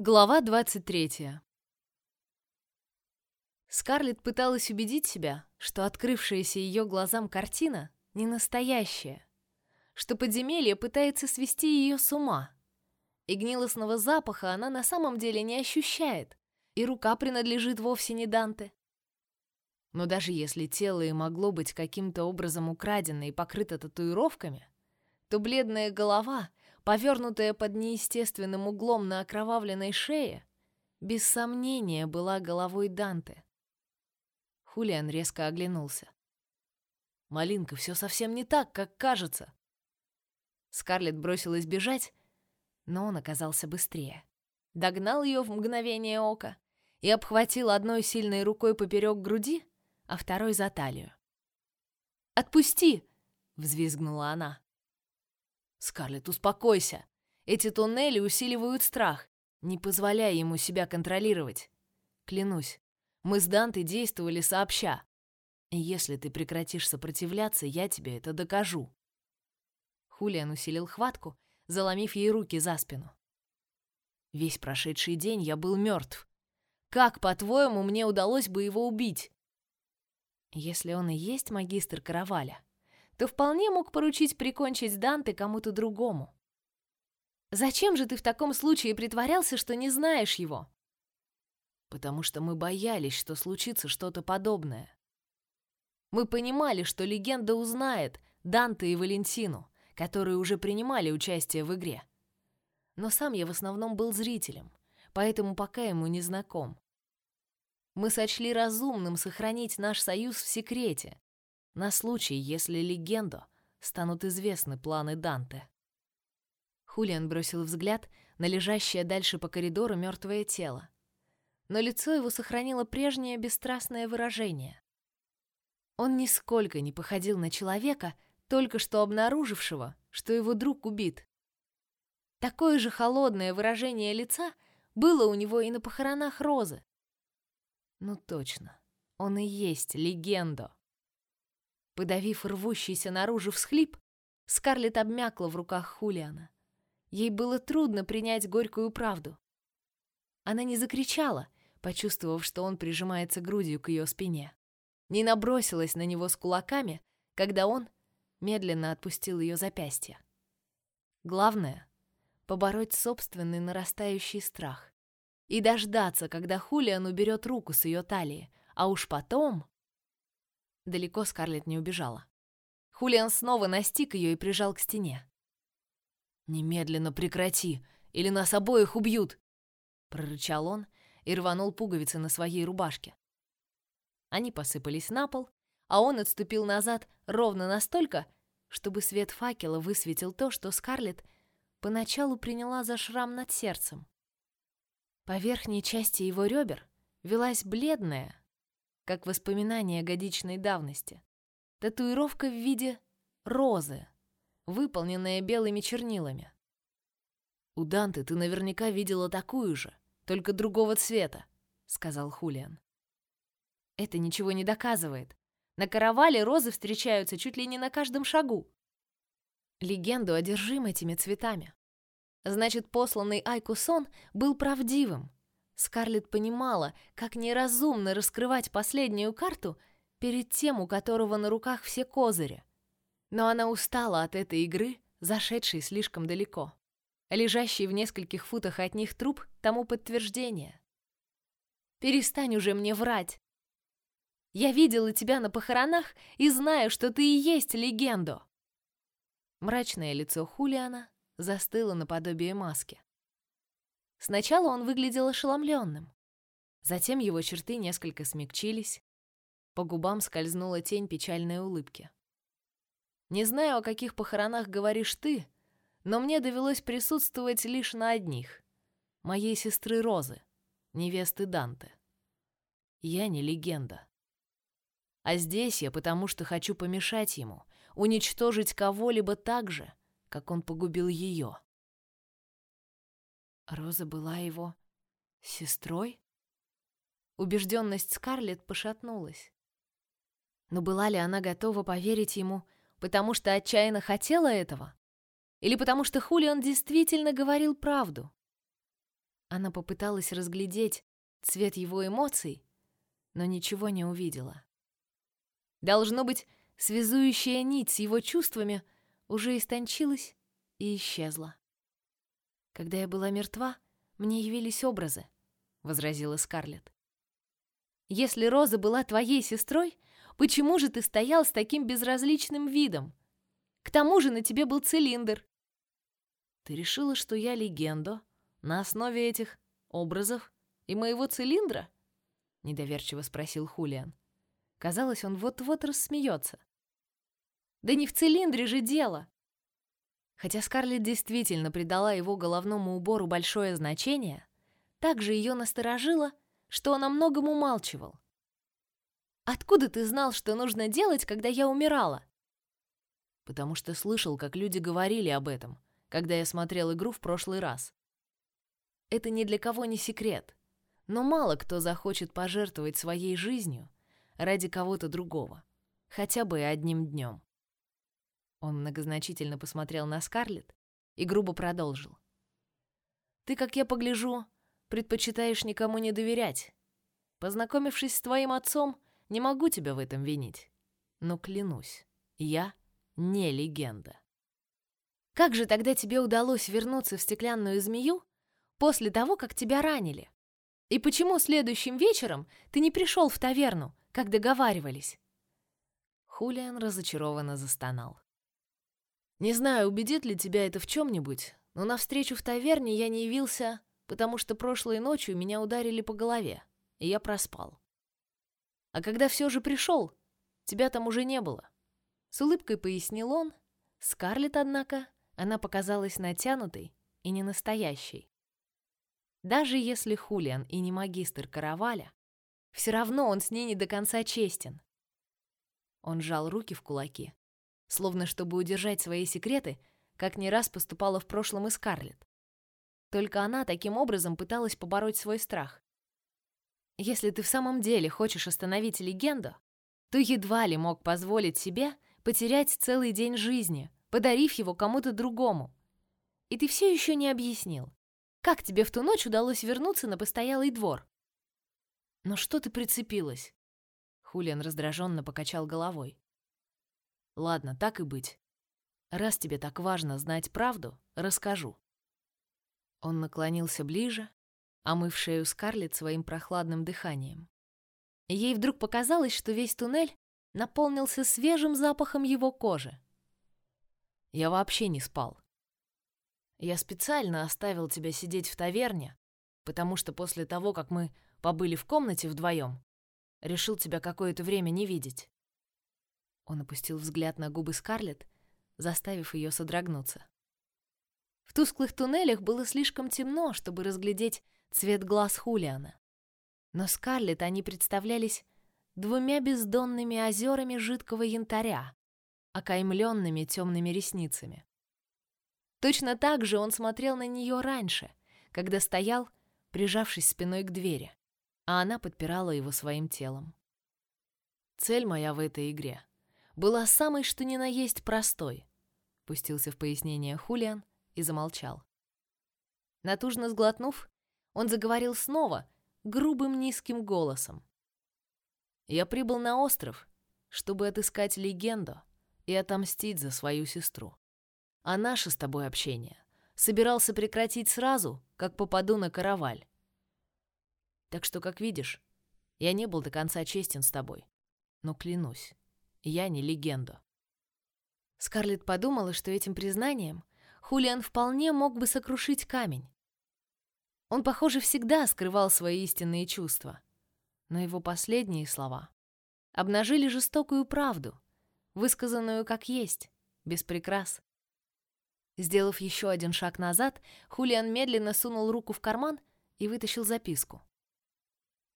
Глава 23. Скарлетт пыталась убедить себя, что открывшаяся ее глазам картина не настоящая, что подземелье пытается свести ее с ума. И гнилостного запаха она на самом деле не ощущает, и рука принадлежит вовсе не Данте. Но даже если тело и могло быть каким-то образом украдено и покрыто татуировками, то бледная голова повернутая под неестественным углом на окровавленной шее, без сомнения была головой Данте. Хулиан резко оглянулся. Малинка, все совсем не так, как кажется. Скарлетт бросилась бежать, но он оказался быстрее. Догнал ее в мгновение ока и обхватил одной сильной рукой поперек груди, а второй за талию. «Отпусти!» — взвизгнула она. Скарлетт, успокойся. Эти туннели усиливают страх. Не позволяй ему себя контролировать. Клянусь, мы с Дантой действовали сообща. Если ты прекратишь сопротивляться, я тебе это докажу. Хулиан усилил хватку, заломив ей руки за спину. Весь прошедший день я был мертв. Как, по-твоему, мне удалось бы его убить? Если он и есть магистр Караваля, то вполне мог поручить прикончить Данте кому-то другому. Зачем же ты в таком случае притворялся, что не знаешь его? Потому что мы боялись, что случится что-то подобное. Мы понимали, что легенда узнает Данте и Валентину, которые уже принимали участие в игре. Но сам я в основном был зрителем, поэтому пока ему не знаком. Мы сочли разумным сохранить наш союз в секрете, на случай, если легенду станут известны планы Данте. Хулиан бросил взгляд на лежащее дальше по коридору мертвое тело, но лицо его сохранило прежнее бесстрастное выражение. Он нисколько не походил на человека, только что обнаружившего, что его друг убит. Такое же холодное выражение лица было у него и на похоронах Розы. Ну точно, он и есть легенда. Подавив рвущийся наружу всхлип, Скарлетт обмякла в руках Хулиана. Ей было трудно принять горькую правду. Она не закричала, почувствовав, что он прижимается грудью к ее спине. Не набросилась на него с кулаками, когда он медленно отпустил ее запястье. Главное — побороть собственный нарастающий страх и дождаться, когда Хулиан уберет руку с ее талии, а уж потом... Далеко Скарлетт не убежала. Хулиан снова настиг ее и прижал к стене. «Немедленно прекрати, или нас обоих убьют!» Прорычал он и рванул пуговицы на своей рубашке. Они посыпались на пол, а он отступил назад ровно настолько, чтобы свет факела высветил то, что Скарлетт поначалу приняла за шрам над сердцем. По верхней части его ребер велась бледная, как воспоминание годичной давности. Татуировка в виде розы, выполненная белыми чернилами. У Данты ты наверняка видела такую же, только другого цвета, сказал Хулиан. Это ничего не доказывает. На каравале розы встречаются чуть ли не на каждом шагу. Легенду одержим этими цветами. Значит, посланный Айкусон был правдивым, Скарлетт понимала, как неразумно раскрывать последнюю карту перед тем, у которого на руках все козыри. Но она устала от этой игры, зашедшей слишком далеко. Лежащий в нескольких футах от них труп тому подтверждение. Перестань уже мне врать. Я видела тебя на похоронах и знаю, что ты и есть легенду. Мрачное лицо Хулиана застыло наподобие маски. Сначала он выглядел ошеломленным. Затем его черты несколько смягчились. По губам скользнула тень печальной улыбки. «Не знаю, о каких похоронах говоришь ты, но мне довелось присутствовать лишь на одних. Моей сестры Розы, невесты Данте. Я не легенда. А здесь я потому, что хочу помешать ему, уничтожить кого-либо так же, как он погубил ее. Роза была его сестрой? Убежденность Скарлетт пошатнулась. Но была ли она готова поверить ему, потому что отчаянно хотела этого? Или потому что Хулиан действительно говорил правду? Она попыталась разглядеть цвет его эмоций, но ничего не увидела. Должно быть, связующая нить с его чувствами уже истончилась и исчезла. Когда я была мертва, мне явились образы, возразила Скарлетт. Если Роза была твоей сестрой, почему же ты стоял с таким безразличным видом? К тому же на тебе был цилиндр. Ты решила, что я легенда на основе этих образов и моего цилиндра? Недоверчиво спросил Хулиан. Казалось, он вот-вот рассмеется. Да не в цилиндре же дело. Хотя Скарлетт действительно придала его головному убору большое значение, также ее насторожило, что он о многом умалчивал. «Откуда ты знал, что нужно делать, когда я умирала?» «Потому что слышал, как люди говорили об этом, когда я смотрел игру в прошлый раз. Это ни для кого не секрет, но мало кто захочет пожертвовать своей жизнью ради кого-то другого, хотя бы одним днем». Он многозначительно посмотрел на Скарлетт и грубо продолжил. «Ты, как я погляжу, предпочитаешь никому не доверять. Познакомившись с твоим отцом, не могу тебя в этом винить. Но клянусь, я не легенда. Как же тогда тебе удалось вернуться в стеклянную змею после того, как тебя ранили? И почему следующим вечером ты не пришел в таверну, как договаривались? Хулиан разочарованно застонал. Не знаю, убедит ли тебя это в чем-нибудь, но на встречу в таверне я не явился потому что прошлой ночью меня ударили по голове, и я проспал. А когда все же пришел, тебя там уже не было. С улыбкой пояснил он. Скарлетт, однако, она показалась натянутой и не настоящей. Даже если Хулиан и не магистр Караваля, все равно он с ней не до конца честен. Он сжал руки в кулаки, словно чтобы удержать свои секреты, как не раз поступала в прошлом и Скарлетт. Только она таким образом пыталась побороть свой страх. Если ты в самом деле хочешь остановить легенду, то едва ли мог позволить себе потерять целый день жизни, подарив его кому-то другому. И ты все еще не объяснил, как тебе в ту ночь удалось вернуться на постоялый двор. Но что ты прицепилась? Хулиан раздраженно покачал головой. Ладно, так и быть. Раз тебе так важно знать правду, расскажу. Он наклонился ближе, омыв шею Скарлетт своим прохладным дыханием. Ей вдруг показалось, что весь туннель наполнился свежим запахом его кожи. Я вообще не спал. Я специально оставил тебя сидеть в таверне, потому что после того, как мы побыли в комнате вдвоем, решил тебя какое-то время не видеть. Он опустил взгляд на губы Скарлетт, заставив ее содрогнуться. В тусклых туннелях было слишком темно, чтобы разглядеть цвет глаз Хулиана. Но Скарлетт они представлялись двумя бездонными озерами жидкого янтаря, окаймленными темными ресницами. Точно так же он смотрел на нее раньше, когда стоял, прижавшись спиной к двери, а она подпирала его своим телом. Цель моя в этой игре была самой что ни на есть простой, пустился в пояснение Хулиан, и замолчал. Натужно сглотнув, он заговорил снова, грубым низким голосом. «Я прибыл на остров, чтобы отыскать легенду и отомстить за свою сестру. А наше с тобой общение собирался прекратить сразу, как попаду на караваль. Так что, как видишь, я не был до конца честен с тобой. Но клянусь, я не легенда». Скарлетт подумала, что этим признанием Хулиан вполне мог бы сокрушить камень. Он, похоже, всегда скрывал свои истинные чувства. Но его последние слова обнажили жестокую правду, высказанную как есть, без прикрас. Сделав еще один шаг назад, Хулиан медленно сунул руку в карман и вытащил записку.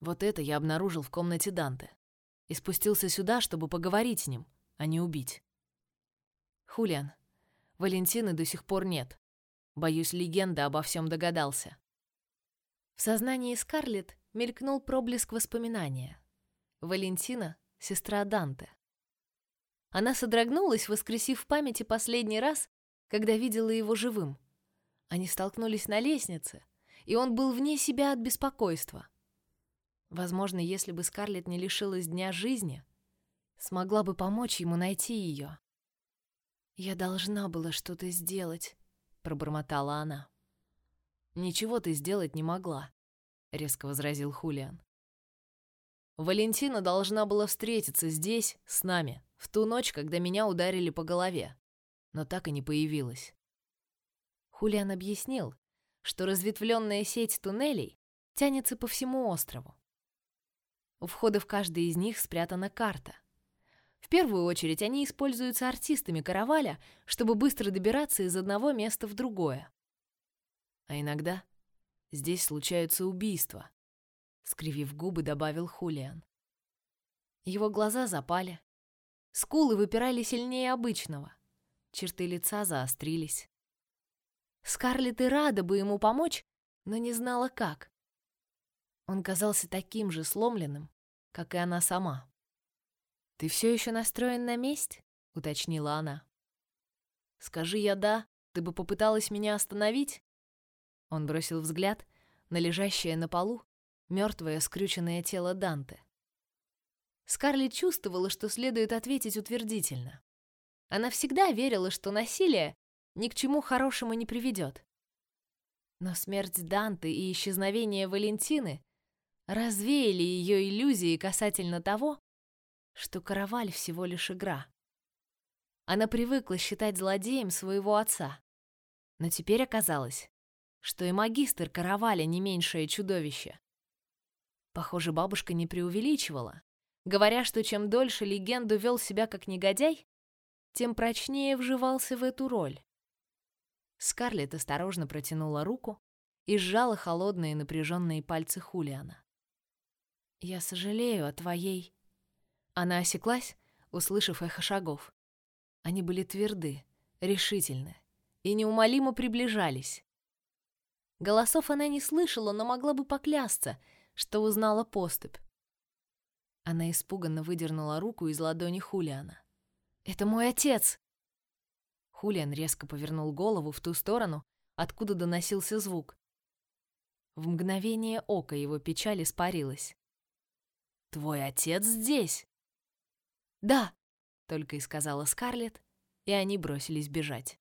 Вот это я обнаружил в комнате Данте и спустился сюда, чтобы поговорить с ним, а не убить. Хулиан, Валентины до сих пор нет. Боюсь, легенда обо всем догадался. В сознании Скарлетт мелькнул проблеск воспоминания. Валентина — сестра Данте. Она содрогнулась, воскресив в памяти последний раз, когда видела его живым. Они столкнулись на лестнице, и он был вне себя от беспокойства. Возможно, если бы Скарлетт не лишилась дня жизни, смогла бы помочь ему найти ее. «Я должна была что-то сделать», — пробормотала она. «Ничего ты сделать не могла», — резко возразил Хулиан. «Валентина должна была встретиться здесь, с нами, в ту ночь, когда меня ударили по голове, но так и не появилась». Хулиан объяснил, что разветвленная сеть туннелей тянется по всему острову. У входа в каждый из них спрятана карта. В первую очередь они используются артистами караваля, чтобы быстро добираться из одного места в другое. А иногда здесь случаются убийства, скривив губы, добавил Хулиан. Его глаза запали, скулы выпирали сильнее обычного, черты лица заострились. Скарлетт и рада бы ему помочь, но не знала как. Он казался таким же сломленным, как и она сама. «Ты все еще настроен на месть?» — уточнила она. «Скажи я «да», ты бы попыталась меня остановить?» Он бросил взгляд на лежащее на полу мертвое скрюченное тело Данте. Скарлетт чувствовала, что следует ответить утвердительно. Она всегда верила, что насилие ни к чему хорошему не приведет. Но смерть Данте и исчезновение Валентины развеяли ее иллюзии касательно того, что караваль всего лишь игра. Она привыкла считать злодеем своего отца, но теперь оказалось, что и магистр караваля не меньшее чудовище. Похоже, бабушка не преувеличивала, говоря, что чем дольше легенду вел себя как негодяй, тем прочнее вживался в эту роль. Скарлетт осторожно протянула руку и сжала холодные напряженные пальцы Хулиана. «Я сожалею о твоей...» Она осеклась, услышав эхо шагов. Они были тверды, решительны и неумолимо приближались. Голосов она не слышала, но могла бы поклясться, что узнала поступь. Она испуганно выдернула руку из ладони Хулиана. «Это мой отец!» Хулиан резко повернул голову в ту сторону, откуда доносился звук. В мгновение ока его печаль испарилась. Твой отец здесь?» «Да», — только и сказала Скарлетт, и они бросились бежать.